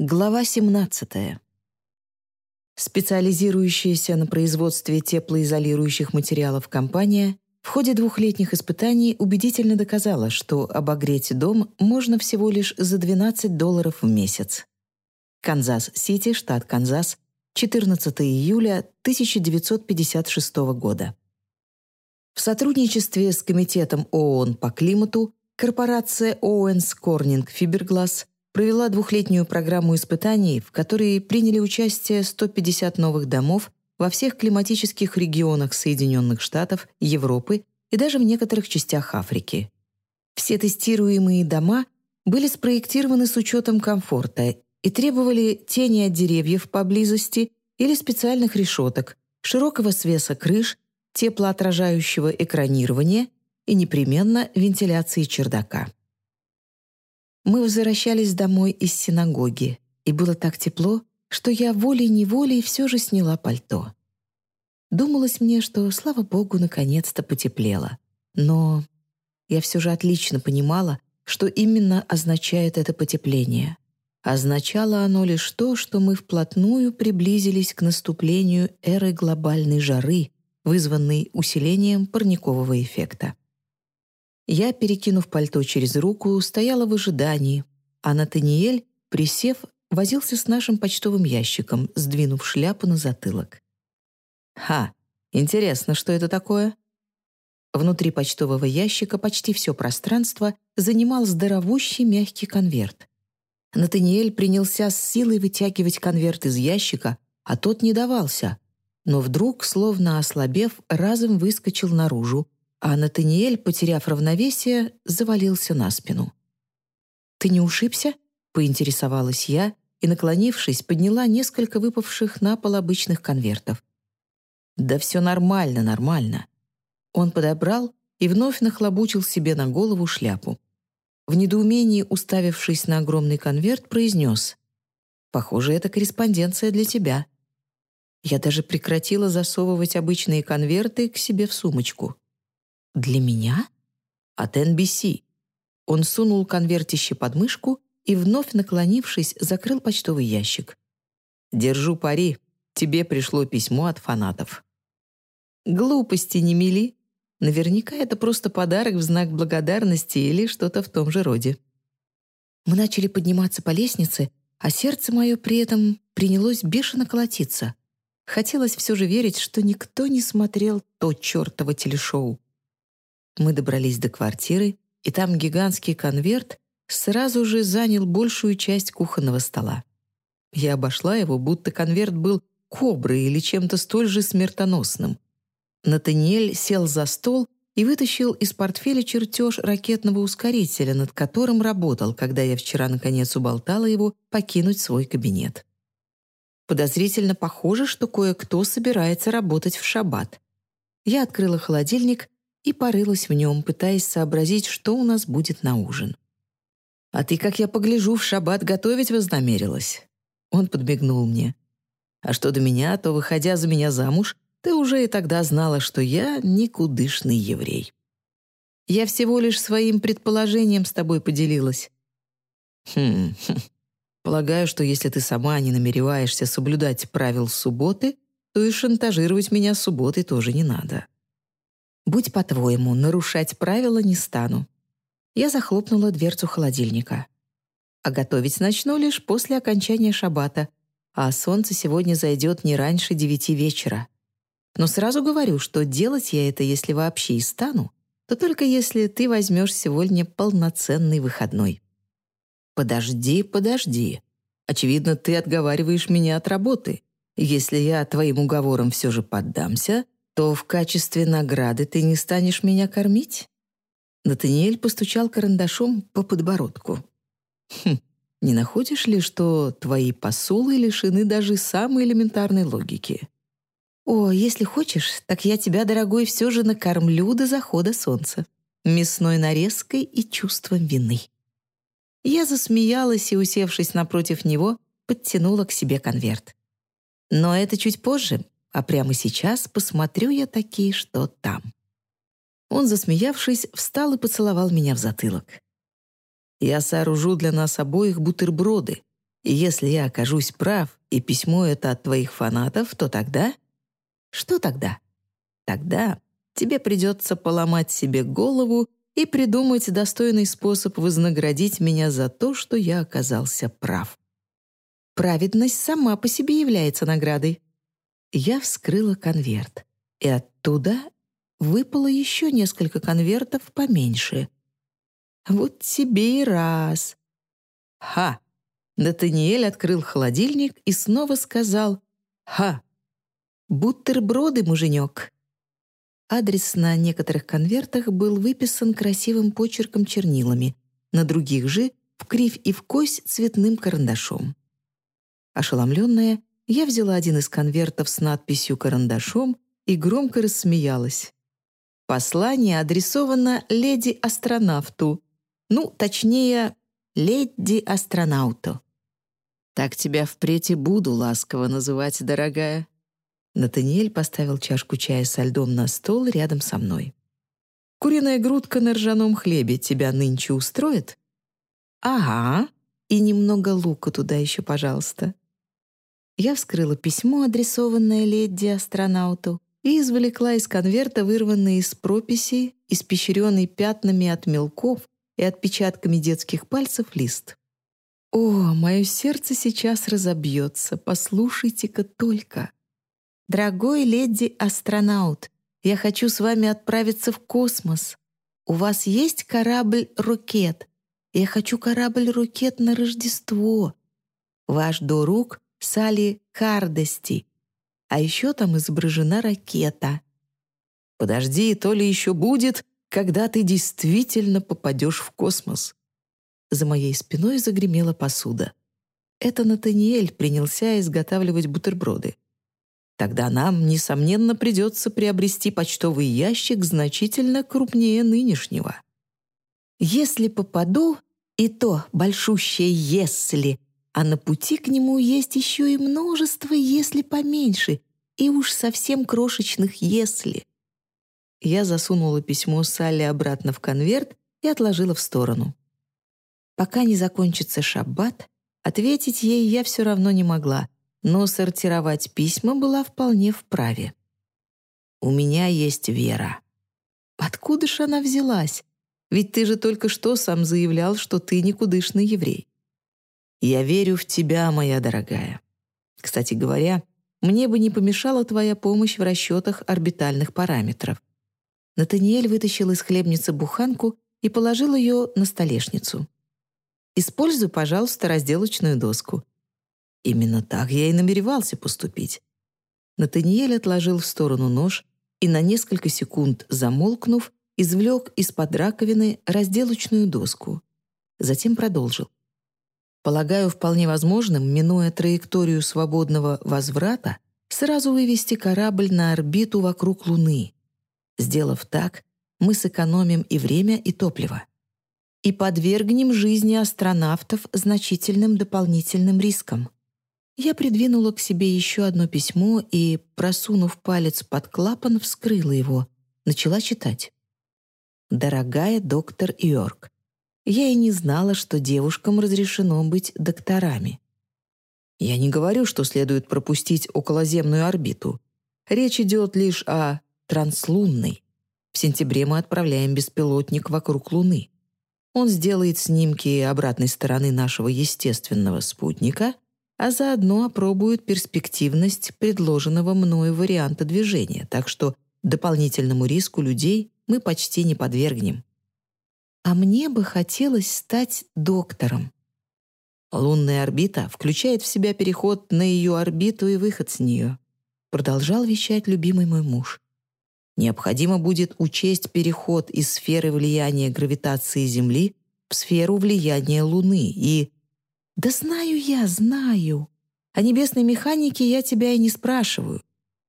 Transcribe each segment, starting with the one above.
Глава 17. Специализирующаяся на производстве теплоизолирующих материалов компания в ходе двухлетних испытаний убедительно доказала, что обогреть дом можно всего лишь за 12 долларов в месяц. Канзас-Сити, штат Канзас, 14 июля 1956 года. В сотрудничестве с Комитетом ООН по климату корпорация Owens Corning Fiberglass провела двухлетнюю программу испытаний, в которой приняли участие 150 новых домов во всех климатических регионах Соединенных Штатов, Европы и даже в некоторых частях Африки. Все тестируемые дома были спроектированы с учетом комфорта и требовали тени от деревьев поблизости или специальных решеток, широкого свеса крыш, теплоотражающего экранирования и непременно вентиляции чердака. Мы возвращались домой из синагоги, и было так тепло, что я волей-неволей все же сняла пальто. Думалось мне, что, слава богу, наконец-то потеплело. Но я все же отлично понимала, что именно означает это потепление. Означало оно лишь то, что мы вплотную приблизились к наступлению эры глобальной жары, вызванной усилением парникового эффекта. Я, перекинув пальто через руку, стояла в ожидании, а Натаниэль, присев, возился с нашим почтовым ящиком, сдвинув шляпу на затылок. «Ха, интересно, что это такое?» Внутри почтового ящика почти все пространство занимал здоровущий мягкий конверт. Натаниэль принялся с силой вытягивать конверт из ящика, а тот не давался, но вдруг, словно ослабев, разом выскочил наружу, а Натаниэль, потеряв равновесие, завалился на спину. «Ты не ушибся?» — поинтересовалась я и, наклонившись, подняла несколько выпавших на пол обычных конвертов. «Да все нормально, нормально». Он подобрал и вновь нахлобучил себе на голову шляпу. В недоумении, уставившись на огромный конверт, произнес «Похоже, это корреспонденция для тебя». Я даже прекратила засовывать обычные конверты к себе в сумочку. «Для меня?» «От NBC». Он сунул конвертище под мышку и, вновь наклонившись, закрыл почтовый ящик. «Держу пари. Тебе пришло письмо от фанатов». «Глупости не мели. Наверняка это просто подарок в знак благодарности или что-то в том же роде». Мы начали подниматься по лестнице, а сердце мое при этом принялось бешено колотиться. Хотелось все же верить, что никто не смотрел то чертово телешоу. Мы добрались до квартиры, и там гигантский конверт сразу же занял большую часть кухонного стола. Я обошла его, будто конверт был коброй или чем-то столь же смертоносным. Натаниэль сел за стол и вытащил из портфеля чертеж ракетного ускорителя, над которым работал, когда я вчера наконец уболтала его покинуть свой кабинет. Подозрительно похоже, что кое-кто собирается работать в шаббат. Я открыла холодильник и порылась в нем, пытаясь сообразить, что у нас будет на ужин. «А ты, как я погляжу, в шаббат готовить вознамерилась?» Он подмигнул мне. «А что до меня, то, выходя за меня замуж, ты уже и тогда знала, что я никудышный еврей. Я всего лишь своим предположением с тобой поделилась». «Хм, хм. Полагаю, что если ты сама не намереваешься соблюдать правил субботы, то и шантажировать меня субботой тоже не надо». Будь по-твоему, нарушать правила не стану. Я захлопнула дверцу холодильника. А готовить начну лишь после окончания шабата, а солнце сегодня зайдет не раньше девяти вечера. Но сразу говорю, что делать я это, если вообще и стану, то только если ты возьмешь сегодня полноценный выходной. Подожди, подожди. Очевидно, ты отговариваешь меня от работы. Если я твоим уговорам все же поддамся, то в качестве награды ты не станешь меня кормить?» Натаниэль постучал карандашом по подбородку. «Хм, не находишь ли, что твои посулы лишены даже самой элементарной логики?» «О, если хочешь, так я тебя, дорогой, все же накормлю до захода солнца, мясной нарезкой и чувством вины». Я засмеялась и, усевшись напротив него, подтянула к себе конверт. Но это чуть позже, а прямо сейчас посмотрю я такие, что там. Он, засмеявшись, встал и поцеловал меня в затылок. «Я сооружу для нас обоих бутерброды. И если я окажусь прав, и письмо это от твоих фанатов, то тогда... Что тогда? Тогда тебе придется поломать себе голову и придумать достойный способ вознаградить меня за то, что я оказался прав. Праведность сама по себе является наградой. Я вскрыла конверт, и оттуда выпало еще несколько конвертов поменьше. Вот тебе и раз. Ха! Натаниэль открыл холодильник и снова сказал «Ха! Бутерброды, муженек!» Адрес на некоторых конвертах был выписан красивым почерком чернилами, на других же — в кривь и в кось цветным карандашом. Ошеломленная, я взяла один из конвертов с надписью «Карандашом» и громко рассмеялась. Послание адресовано леди-астронавту, ну, точнее, леди-астронауту. «Так тебя впредь и буду ласково называть, дорогая». Натаниэль поставил чашку чая со льдом на стол рядом со мной. «Куриная грудка на ржаном хлебе тебя нынче устроит?» «Ага. И немного лука туда еще, пожалуйста». Я вскрыла письмо, адресованное леди-астронауту, и извлекла из конверта вырванный из прописей, испещренный пятнами от мелков и отпечатками детских пальцев лист. О, мое сердце сейчас разобьется, послушайте-ка только. Дорогой леди-астронаут, я хочу с вами отправиться в космос. У вас есть корабль-рокет? Я хочу корабль-рокет на Рождество. Ваш дорук Салли Кардести. А еще там изображена ракета. Подожди, то ли еще будет, когда ты действительно попадешь в космос. За моей спиной загремела посуда. Это Натаниэль принялся изготавливать бутерброды. Тогда нам, несомненно, придется приобрести почтовый ящик значительно крупнее нынешнего. Если попаду, и то большущее «если», а на пути к нему есть еще и множество «если» поменьше и уж совсем крошечных «если». Я засунула письмо Салли обратно в конверт и отложила в сторону. Пока не закончится шаббат, ответить ей я все равно не могла, но сортировать письма была вполне вправе. «У меня есть вера». Откуда ж она взялась? Ведь ты же только что сам заявлял, что ты никудышный еврей. Я верю в тебя, моя дорогая. Кстати говоря, мне бы не помешала твоя помощь в расчетах орбитальных параметров. Натаниэль вытащил из хлебницы буханку и положил ее на столешницу. Используй, пожалуйста, разделочную доску». Именно так я и намеревался поступить. Натаниэль отложил в сторону нож и на несколько секунд, замолкнув, извлек из-под раковины разделочную доску. Затем продолжил. Полагаю, вполне возможным, минуя траекторию свободного возврата, сразу вывести корабль на орбиту вокруг Луны. Сделав так, мы сэкономим и время, и топливо и подвергнем жизни астронавтов значительным дополнительным рискам. Я придвинула к себе еще одно письмо и, просунув палец под клапан, вскрыла его, начала читать. «Дорогая доктор Йорк, я и не знала, что девушкам разрешено быть докторами. Я не говорю, что следует пропустить околоземную орбиту. Речь идет лишь о транслунной. В сентябре мы отправляем беспилотник вокруг Луны. Он сделает снимки обратной стороны нашего естественного спутника, а заодно опробует перспективность предложенного мною варианта движения, так что дополнительному риску людей мы почти не подвергнем. А мне бы хотелось стать доктором. Лунная орбита включает в себя переход на ее орбиту и выход с нее. Продолжал вещать любимый мой муж необходимо будет учесть переход из сферы влияния гравитации Земли в сферу влияния Луны и... Да знаю я, знаю. О небесной механике я тебя и не спрашиваю.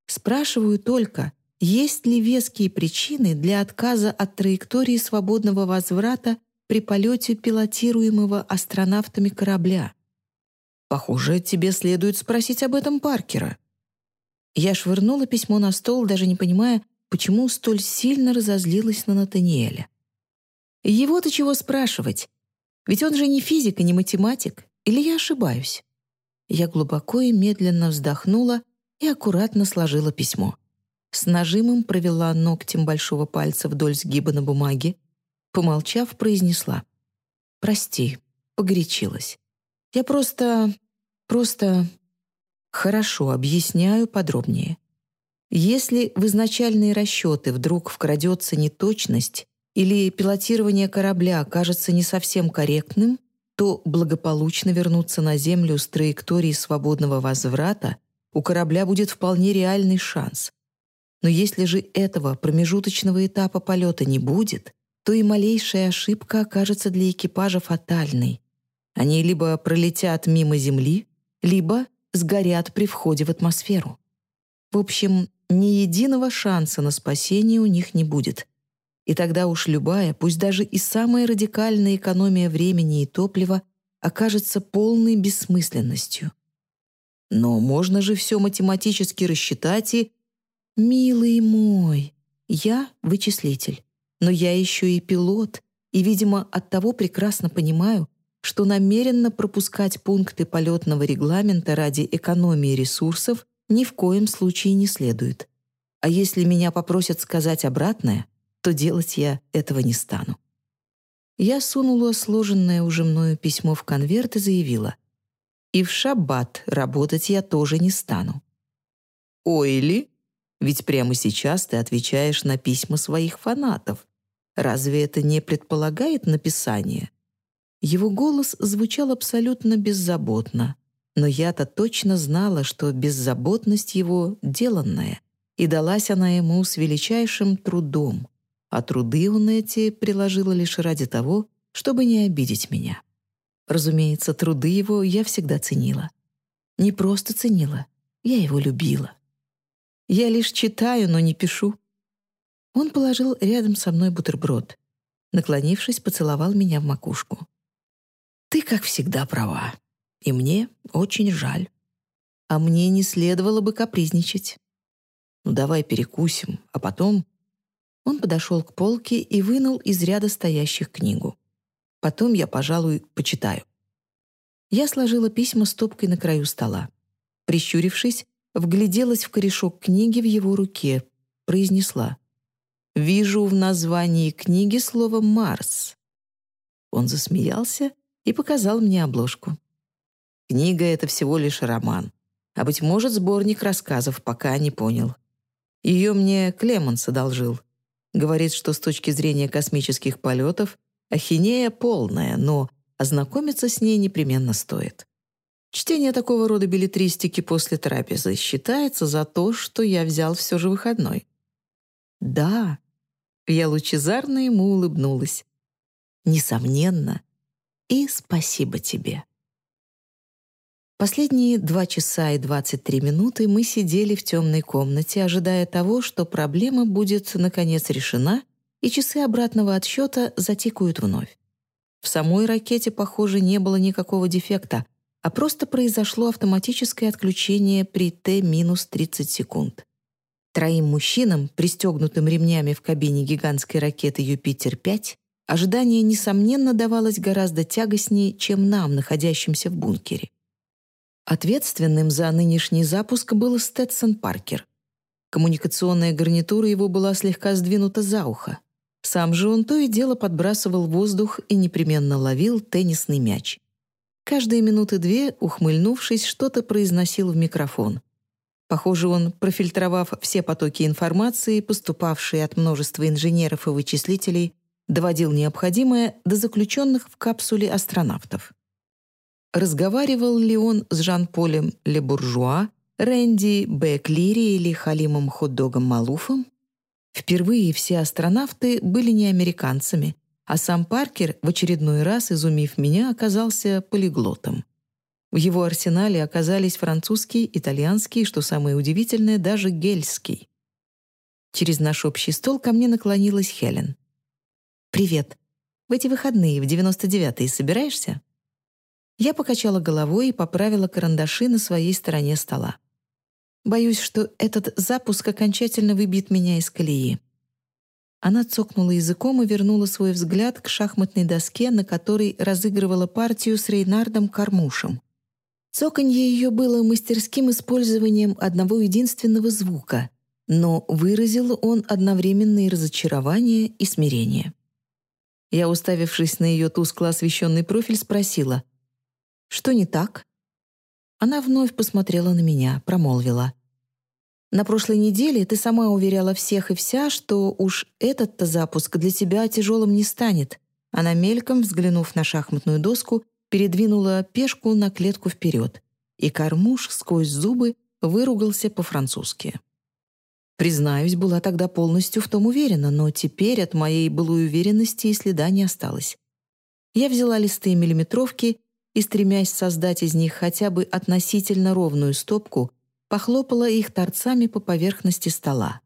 Спрашиваю только, есть ли веские причины для отказа от траектории свободного возврата при полете пилотируемого астронавтами корабля. Похоже, тебе следует спросить об этом Паркера. Я швырнула письмо на стол, даже не понимая, почему столь сильно разозлилась на Натаниэля. Его-то чего спрашивать? Ведь он же не физик и не математик, Или я ошибаюсь? Я глубоко и медленно вздохнула и аккуратно сложила письмо. С нажимом провела ногтем большого пальца вдоль сгиба на бумаге, помолчав, произнесла. «Прости, погорячилась. Я просто... просто... Хорошо, объясняю подробнее. Если в изначальные расчеты вдруг вкрадется неточность или пилотирование корабля окажется не совсем корректным, то благополучно вернуться на Землю с траекторией свободного возврата у корабля будет вполне реальный шанс. Но если же этого промежуточного этапа полета не будет, то и малейшая ошибка окажется для экипажа фатальной. Они либо пролетят мимо Земли, либо сгорят при входе в атмосферу. В общем, ни единого шанса на спасение у них не будет. И тогда уж любая, пусть даже и самая радикальная экономия времени и топлива окажется полной бессмысленностью. Но можно же все математически рассчитать и... «Милый мой, я вычислитель, но я еще и пилот, и, видимо, оттого прекрасно понимаю, что намеренно пропускать пункты полетного регламента ради экономии ресурсов ни в коем случае не следует. А если меня попросят сказать обратное, то делать я этого не стану. Я сунула сложенное уже мною письмо в конверт и заявила. «И в шаббат работать я тоже не стану». «Ойли, ведь прямо сейчас ты отвечаешь на письма своих фанатов. Разве это не предполагает написание?» Его голос звучал абсолютно беззаботно, но я-то точно знала, что беззаботность его деланная, и далась она ему с величайшим трудом — а труды он эти приложила лишь ради того, чтобы не обидеть меня. Разумеется, труды его я всегда ценила. Не просто ценила, я его любила. Я лишь читаю, но не пишу. Он положил рядом со мной бутерброд. Наклонившись, поцеловал меня в макушку. «Ты, как всегда, права. И мне очень жаль. А мне не следовало бы капризничать. Ну, давай перекусим, а потом он подошел к полке и вынул из ряда стоящих книгу. Потом я, пожалуй, почитаю. Я сложила письма стопкой на краю стола. Прищурившись, вгляделась в корешок книги в его руке, произнесла. «Вижу в названии книги слово «Марс». Он засмеялся и показал мне обложку. Книга — это всего лишь роман, а, быть может, сборник рассказов, пока не понял. Ее мне Клеманс одолжил. Говорит, что с точки зрения космических полетов ахинея полная, но ознакомиться с ней непременно стоит. Чтение такого рода билетристики после трапезы считается за то, что я взял все же выходной. Да, я лучезарно ему улыбнулась. Несомненно. И спасибо тебе. Последние два часа и 23 минуты мы сидели в темной комнате, ожидая того, что проблема будет, наконец, решена, и часы обратного отсчета затикают вновь. В самой ракете, похоже, не было никакого дефекта, а просто произошло автоматическое отключение при Т-30 секунд. Троим мужчинам, пристегнутым ремнями в кабине гигантской ракеты «Юпитер-5», ожидание, несомненно, давалось гораздо тягостнее, чем нам, находящимся в бункере. Ответственным за нынешний запуск был Сtetson Паркер. Коммуникационная гарнитура его была слегка сдвинута за ухо. Сам же он то и дело подбрасывал воздух и непременно ловил теннисный мяч. Каждые минуты две, ухмыльнувшись, что-то произносил в микрофон. Похоже, он, профильтровав все потоки информации, поступавшие от множества инженеров и вычислителей, доводил необходимое до заключенных в капсуле астронавтов. Разговаривал ли он с Жан-Полем Ле-Буржуа, Рэнди Бэклири или Халимом Хот-Догом Малуфом? Впервые все астронавты были не американцами, а сам Паркер, в очередной раз изумив меня, оказался полиглотом. В его арсенале оказались французский, итальянский, что самое удивительное, даже гельский. Через наш общий стол ко мне наклонилась Хелен. «Привет. В эти выходные, в 99-е, собираешься?» Я покачала головой и поправила карандаши на своей стороне стола. Боюсь, что этот запуск окончательно выбьет меня из колеи. Она цокнула языком и вернула свой взгляд к шахматной доске, на которой разыгрывала партию с Рейнардом Кармушем. Цоканье ее было мастерским использованием одного единственного звука, но выразил он одновременно и разочарование, и смирение. Я, уставившись на ее тускло освещенный профиль, спросила, «Что не так?» Она вновь посмотрела на меня, промолвила. «На прошлой неделе ты сама уверяла всех и вся, что уж этот-то запуск для тебя тяжелым не станет». Она мельком, взглянув на шахматную доску, передвинула пешку на клетку вперед, и Кармуш сквозь зубы выругался по-французски. Признаюсь, была тогда полностью в том уверена, но теперь от моей былой уверенности и следа не осталось. Я взяла листы миллиметровки и, стремясь создать из них хотя бы относительно ровную стопку, похлопала их торцами по поверхности стола.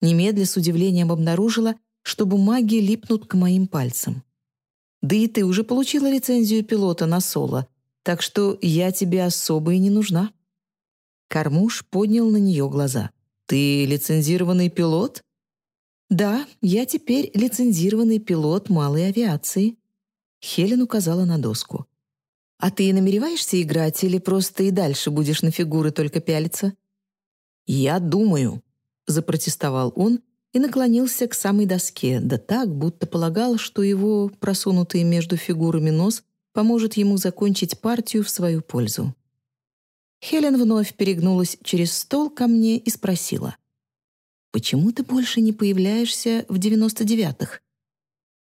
Немедля с удивлением обнаружила, что бумаги липнут к моим пальцам. Да и ты уже получила лицензию пилота на соло, так что я тебе особо и не нужна». Кармуш поднял на нее глаза. «Ты лицензированный пилот?» «Да, я теперь лицензированный пилот малой авиации». Хелен указала на доску. «А ты намереваешься играть или просто и дальше будешь на фигуры только пялиться?» «Я думаю», — запротестовал он и наклонился к самой доске, да так, будто полагал, что его просунутый между фигурами нос поможет ему закончить партию в свою пользу. Хелен вновь перегнулась через стол ко мне и спросила. «Почему ты больше не появляешься в девяносто девятых?»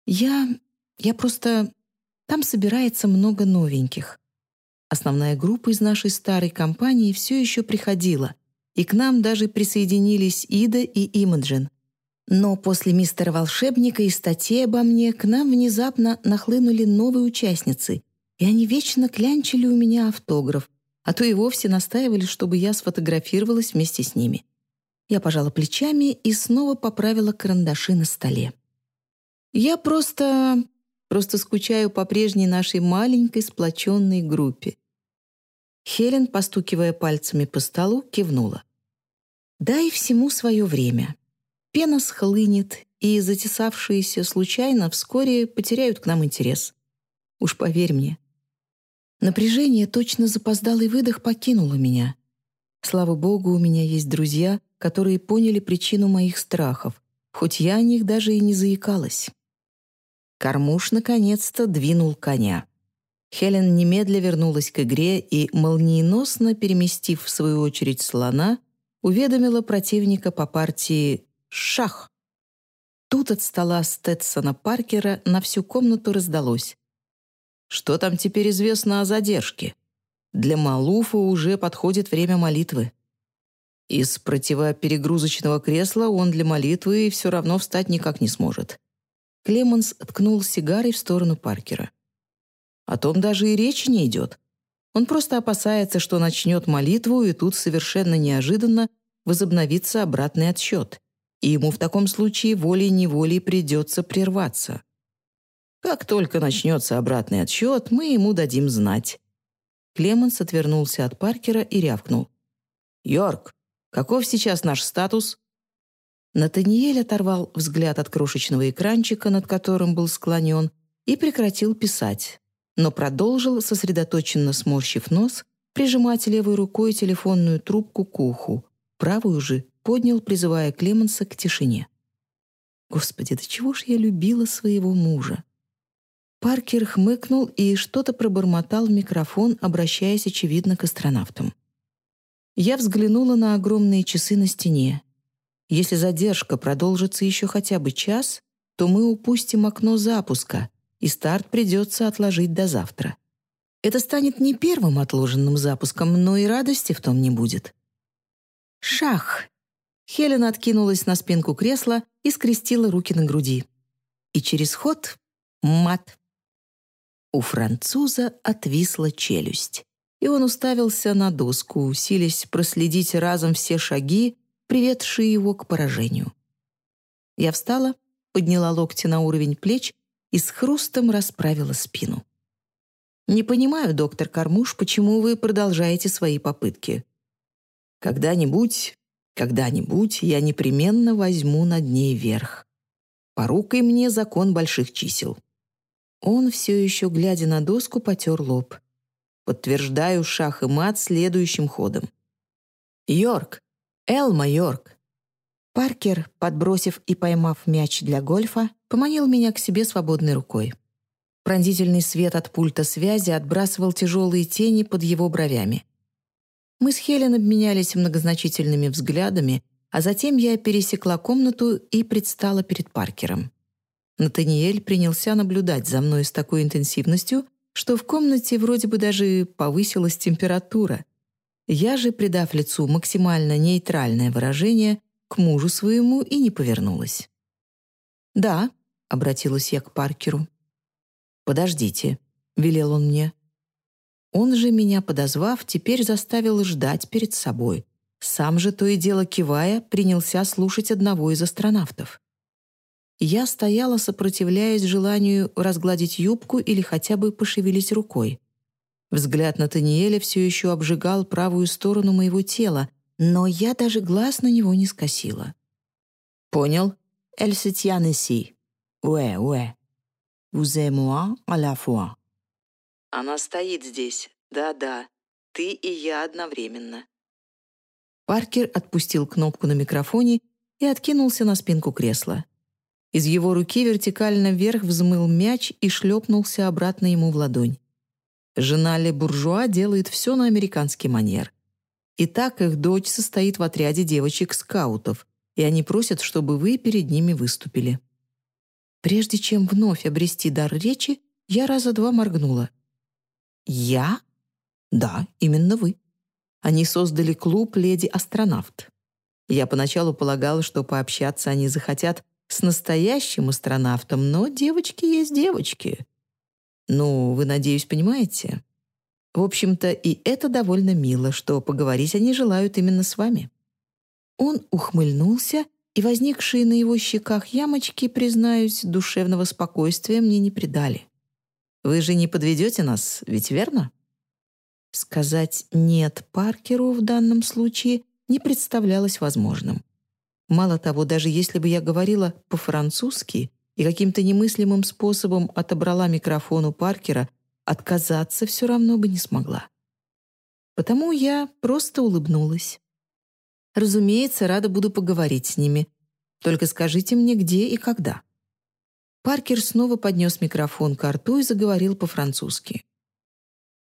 «Я... я просто... Там собирается много новеньких. Основная группа из нашей старой компании все еще приходила, и к нам даже присоединились Ида и Имаджин — но после «Мистера Волшебника» и статьи обо мне к нам внезапно нахлынули новые участницы, и они вечно клянчили у меня автограф, а то и вовсе настаивали, чтобы я сфотографировалась вместе с ними. Я пожала плечами и снова поправила карандаши на столе. Я просто... просто скучаю по прежней нашей маленькой сплоченной группе. Хелен, постукивая пальцами по столу, кивнула. «Дай всему свое время. Пена схлынет, и затесавшиеся случайно вскоре потеряют к нам интерес. Уж поверь мне. Напряжение, точно запоздалый выдох покинуло меня. Слава богу, у меня есть друзья, которые поняли причину моих страхов, хоть я о них даже и не заикалась. Кормуш наконец-то двинул коня. Хелен немедля вернулась к игре и, молниеносно переместив в свою очередь слона, уведомила противника по партии Шах! Тут от стола Стэтсона Паркера на всю комнату раздалось. Что там теперь известно о задержке? Для Малуфа уже подходит время молитвы. Из противоперегрузочного кресла он для молитвы все равно встать никак не сможет. Клеменс ткнул сигарой в сторону Паркера. О том даже и речи не идет. Он просто опасается, что начнет молитву, и тут совершенно неожиданно возобновится обратный отсчет и ему в таком случае волей-неволей придется прерваться. Как только начнется обратный отсчет, мы ему дадим знать». Клеменс отвернулся от Паркера и рявкнул. «Йорк, каков сейчас наш статус?» Натаниэль оторвал взгляд от крошечного экранчика, над которым был склонен, и прекратил писать, но продолжил, сосредоточенно сморщив нос, прижимать левой рукой телефонную трубку к уху, правую же поднял, призывая Клеменса к тишине. Господи, до чего ж я любила своего мужа? Паркер хмыкнул и что-то пробормотал в микрофон, обращаясь, очевидно, к астронавтам. Я взглянула на огромные часы на стене. Если задержка продолжится еще хотя бы час, то мы упустим окно запуска, и старт придется отложить до завтра. Это станет не первым отложенным запуском, но и радости в том не будет. Шах! Хелена откинулась на спинку кресла и скрестила руки на груди. И через ход — мат. У француза отвисла челюсть, и он уставился на доску, усилясь проследить разом все шаги, приведшие его к поражению. Я встала, подняла локти на уровень плеч и с хрустом расправила спину. «Не понимаю, доктор Кармуш, почему вы продолжаете свои попытки. Когда-нибудь когда-нибудь я непременно возьму над ней верх. Порукой мне закон больших чисел. Он, все еще глядя на доску, потер лоб. Подтверждаю шах и мат следующим ходом. «Йорк! Элма Йорк!» Паркер, подбросив и поймав мяч для гольфа, поманил меня к себе свободной рукой. Пронзительный свет от пульта связи отбрасывал тяжелые тени под его бровями. Мы с Хелен обменялись многозначительными взглядами, а затем я пересекла комнату и предстала перед Паркером. Натаниэль принялся наблюдать за мной с такой интенсивностью, что в комнате вроде бы даже повысилась температура. Я же, придав лицу максимально нейтральное выражение, к мужу своему и не повернулась. «Да», — обратилась я к Паркеру. «Подождите», — велел он мне. Он же, меня подозвав, теперь заставил ждать перед собой. Сам же, то и дело кивая, принялся слушать одного из астронавтов. Я стояла, сопротивляясь желанию разгладить юбку или хотя бы пошевелить рукой. Взгляд Натаниэля все еще обжигал правую сторону моего тела, но я даже глаз на него не скосила. «Понял? Tient ici. Ouais, ouais. Vous et moi à la fois». Она стоит здесь. Да-да. Ты и я одновременно. Паркер отпустил кнопку на микрофоне и откинулся на спинку кресла. Из его руки вертикально вверх взмыл мяч и шлепнулся обратно ему в ладонь. Жена Ле Буржуа делает все на американский манер. И так их дочь состоит в отряде девочек-скаутов, и они просят, чтобы вы перед ними выступили. Прежде чем вновь обрести дар речи, я раза два моргнула — «Я?» «Да, именно вы. Они создали клуб «Леди-астронавт». Я поначалу полагала, что пообщаться они захотят с настоящим астронавтом, но девочки есть девочки. Ну, вы, надеюсь, понимаете? В общем-то, и это довольно мило, что поговорить они желают именно с вами». Он ухмыльнулся, и возникшие на его щеках ямочки, признаюсь, душевного спокойствия мне не придали. Вы же не подведете нас, ведь верно? Сказать «нет» Паркеру в данном случае не представлялось возможным. Мало того, даже если бы я говорила по-французски и каким-то немыслимым способом отобрала микрофон у Паркера, отказаться все равно бы не смогла. Потому я просто улыбнулась. Разумеется, рада буду поговорить с ними. Только скажите мне, где и когда. Паркер снова поднес микрофон к рту и заговорил по-французски.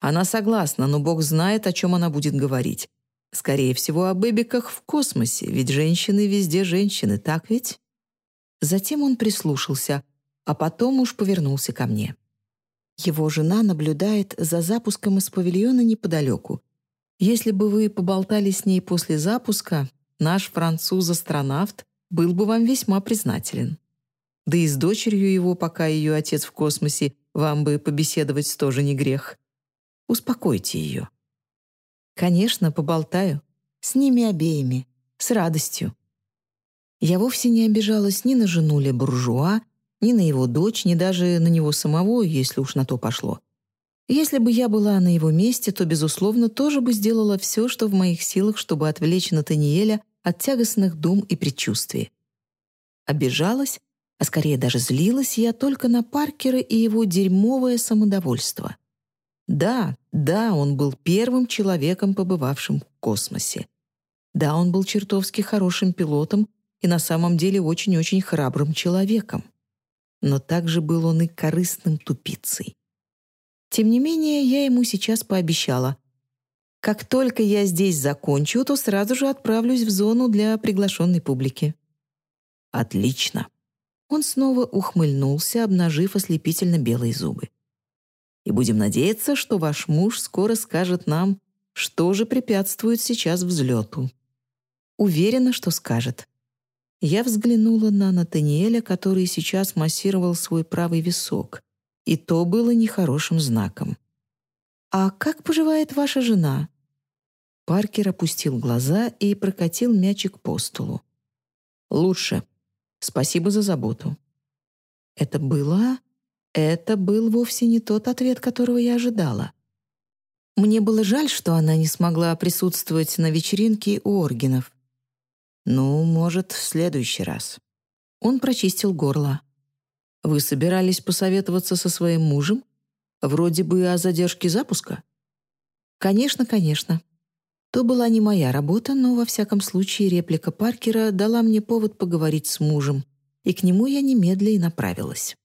Она согласна, но Бог знает, о чем она будет говорить. Скорее всего, о бэбиках в космосе, ведь женщины везде женщины, так ведь? Затем он прислушался, а потом уж повернулся ко мне. Его жена наблюдает за запуском из павильона неподалеку. Если бы вы поболтали с ней после запуска, наш француз-астронавт был бы вам весьма признателен. Да и с дочерью его, пока ее отец в космосе, вам бы побеседовать тоже не грех. Успокойте ее. Конечно, поболтаю. С ними обеими. С радостью. Я вовсе не обижалась ни на жену Ле Буржуа, ни на его дочь, ни даже на него самого, если уж на то пошло. Если бы я была на его месте, то, безусловно, тоже бы сделала все, что в моих силах, чтобы отвлечь Натаниэля от тягостных дум и предчувствий. Обижалась а скорее даже злилась я только на Паркера и его дерьмовое самодовольство. Да, да, он был первым человеком, побывавшим в космосе. Да, он был чертовски хорошим пилотом и на самом деле очень-очень храбрым человеком. Но также был он и корыстным тупицей. Тем не менее, я ему сейчас пообещала. Как только я здесь закончу, то сразу же отправлюсь в зону для приглашенной публики. Отлично. Он снова ухмыльнулся, обнажив ослепительно белые зубы. «И будем надеяться, что ваш муж скоро скажет нам, что же препятствует сейчас взлету». Уверена, что скажет. Я взглянула на Натаниэля, который сейчас массировал свой правый висок, и то было нехорошим знаком. «А как поживает ваша жена?» Паркер опустил глаза и прокатил мячик по столу. «Лучше», Спасибо за заботу». Это было... Это был вовсе не тот ответ, которого я ожидала. Мне было жаль, что она не смогла присутствовать на вечеринке у Оргинов. Ну, может, в следующий раз. Он прочистил горло. «Вы собирались посоветоваться со своим мужем? Вроде бы о задержке запуска?» «Конечно, конечно. То была не моя работа, но, во всяком случае, реплика Паркера дала мне повод поговорить с мужем, и к нему я немедля и направилась».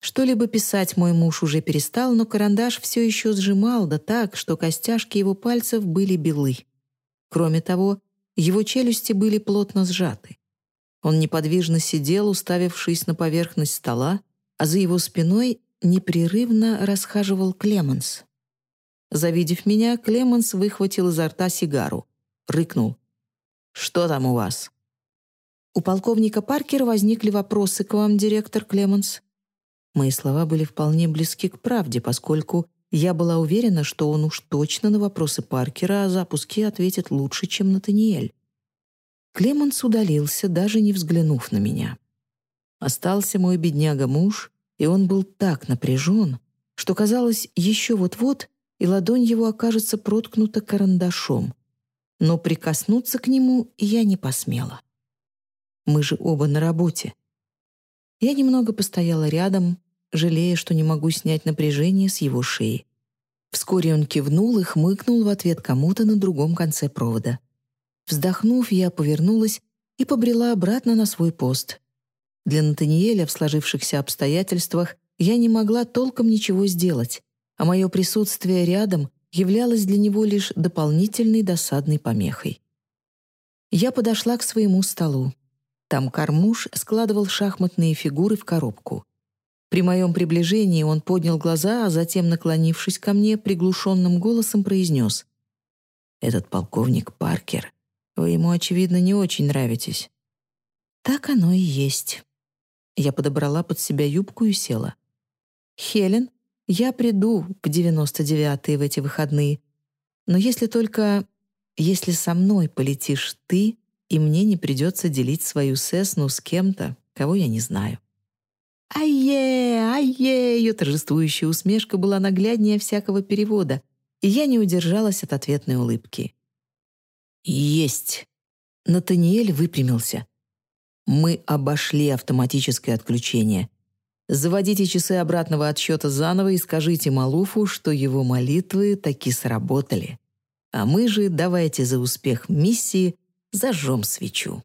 Что-либо писать мой муж уже перестал, но карандаш все еще сжимал, да так, что костяшки его пальцев были белы. Кроме того, его челюсти были плотно сжаты. Он неподвижно сидел, уставившись на поверхность стола, а за его спиной непрерывно расхаживал Клеменс. Завидев меня, Клеменс выхватил изо рта сигару. Рыкнул. «Что там у вас?» «У полковника Паркера возникли вопросы к вам, директор Клеменс». Мои слова были вполне близки к правде, поскольку я была уверена, что он уж точно на вопросы Паркера о запуске ответит лучше, чем Натаниэль. Клеманс удалился, даже не взглянув на меня. Остался мой бедняга-муж, и он был так напряжен, что казалось, еще вот-вот, и ладонь его окажется проткнута карандашом. Но прикоснуться к нему я не посмела. Мы же оба на работе. Я немного постояла рядом, жалея, что не могу снять напряжение с его шеи. Вскоре он кивнул и хмыкнул в ответ кому-то на другом конце провода. Вздохнув, я повернулась и побрела обратно на свой пост. Для Натаниэля в сложившихся обстоятельствах я не могла толком ничего сделать, а мое присутствие рядом являлось для него лишь дополнительной досадной помехой. Я подошла к своему столу. Там Кармуш складывал шахматные фигуры в коробку. При моем приближении он поднял глаза, а затем, наклонившись ко мне, приглушенным голосом произнес. «Этот полковник Паркер, вы ему, очевидно, не очень нравитесь». «Так оно и есть». Я подобрала под себя юбку и села. «Хелен, я приду в 99-е в эти выходные, но если только... Если со мной полетишь ты, и мне не придется делить свою Сесну с кем-то, кого я не знаю». «Ай-е! Ай-е!» Ее торжествующая усмешка была нагляднее всякого перевода, и я не удержалась от ответной улыбки. «Есть!» Натаниэль выпрямился. «Мы обошли автоматическое отключение. Заводите часы обратного отсчета заново и скажите Малуфу, что его молитвы таки сработали. А мы же давайте за успех миссии зажжем свечу».